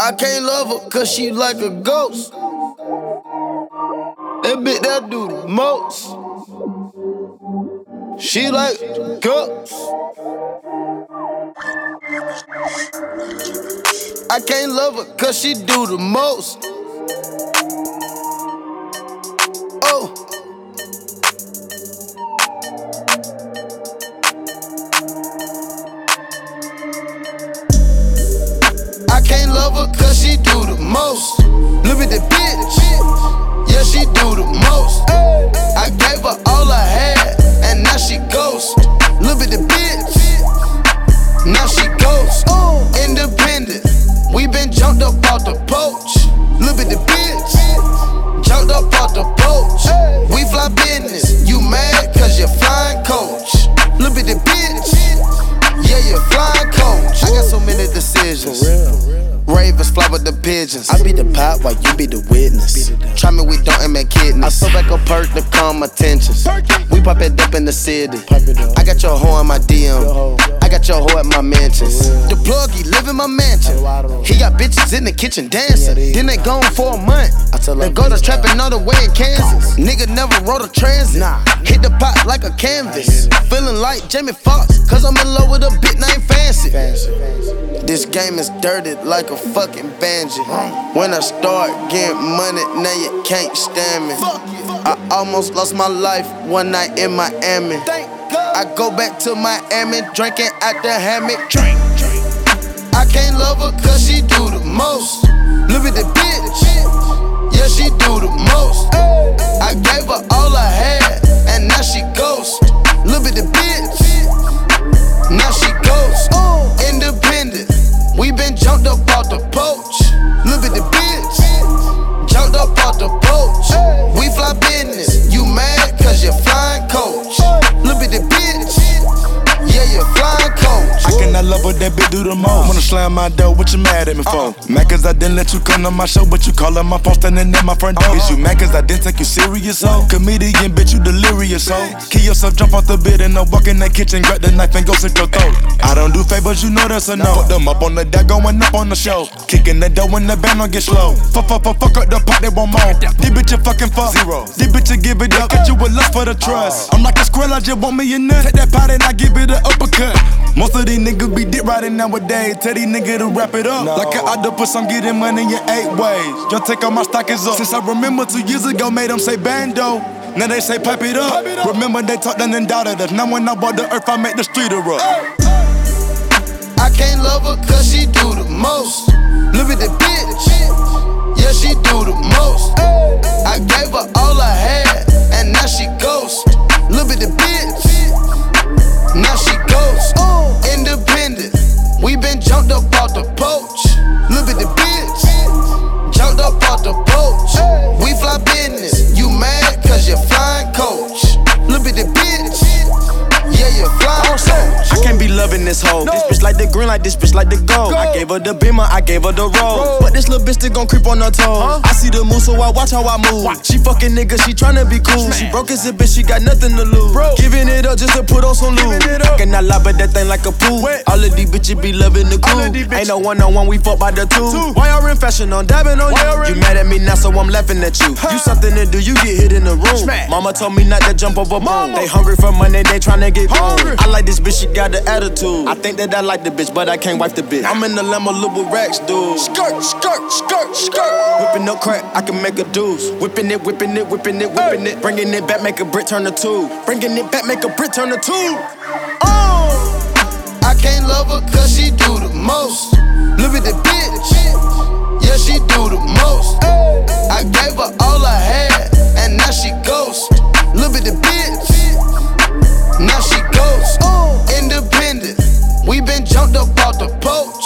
I can't love her cause she like a ghost. That bitch that do the most. She like ghosts. I can't love her cause she do the most. Love her cause she do the most. Look at the bitch. Yeah, she do the most. I gave her all I had, and now she ghost. Look at the bitch. Now she ghost. Independent. We been jumped up off the poach. Look at the bitch. Jumped up off the poach. We fly business. You mad cause you're flying coach. Look at the bitch. Fly with the pigeons. I be the pop while you be the witness. Try me, we don't aim at kidneys. I feel like a perk to calm my tensions. We pop it up in the city. Pop it up. I got your hoe in my DM. I got your hoe at my mansions. The plug, he live in my mansion. He got bitches in the kitchen dancing. Then they gone for a month. Then go to trapping all the way in Kansas. Nigga never rode a transit. Hit the pot like a canvas. Feeling like Jamie Foxx, cause I'm in love with a bit named Fancy. This game is dirty like a fucking banjo. When I start getting money, now you can't stand me. I almost lost my life one night in Miami. I go back to Miami, drinking at the hammock. Drink, drink. I can't love her cause she do the most. Look at the bitch. Yeah, she do the most. I gave her all I had, and now she ghost. Look at the bitch. Now she ghost. Independent. We been jumped up off the poach. Look at the bitch. Jumped up off the poach. We fly business. You mad cause you're flying coach. Love what that bitch do the most. Wanna slam my door, what you mad at me for? Uh-uh. Mad cause I didn't let you come to my show, but you callin' my phone standing at my front door. Uh-huh. Is you mad cause I didn't take you serious, ho? Comedian, bitch, you delirious, ho? Kill yourself, jump off the bed and I walk in that kitchen, grab the knife and go slit your throat. I don't do favors, you know that's a no. Fuck them up on the deck, going up on the show. Kicking the door when the band don't get slow. Fuck, fuck, fuck, fuck up the pot, they want more. These bitches fucking fuck. Zero. These bitches give it up, got you with lust for the trust. Uh-huh. I'm like a squirrel, I just want me a nut. Take that pot and I give it an uppercut. Most of these niggas be dick riding nowadays. Tell these niggas to wrap it up. Like an octopus, I'm getting money in eight ways. Y'all take all my stock is up. Since I remember two years ago, made them say bando. Now they say pipe it up. Remember they talked and then doubted us. Now when I bought the earth, I make the street erupt. I can't love her cause she do the most. Look at the bitch. Yeah, she do the most. I gave her all I had, loving this hoe. This bitch like the green, like this bitch like the gold. I gave her the beamer, I gave her the roll. But this little bitch still gon' creep on her toes. I see the move, so I watch how I move. She fucking nigga, she tryna be cool. She broke as a bitch, she got nothing to lose. Bro. Giving it up just to put on some loot. I cannot lie, but that thing like a pool. All of these bitches be loving the cool. Ain't no one on one, we fuck by the two. Why y'all in fashion? I'm dabbing on you. You mad at me now, so I'm laughing at you. You something to do, you get hit in the room. Mama told me not to jump over boom. They hungry for money, they tryna get home. I like this bitch, she got the attitude. I think that I like the bitch, but I can't wipe the bitch. I'm in the limo, little racks, dude. Skirt, skirt, skirt, skirt. Whipping up crack, I can make a deuce. Whipping it, whipping it, whipping it, whipping it. Bringing it back, make a Brit turn to two. Bringing it back, make a Brit turn to two. Oh, I can't love her cause she do the most. Look at the bitch. Yeah, she do the most. We been jumped up off the boat.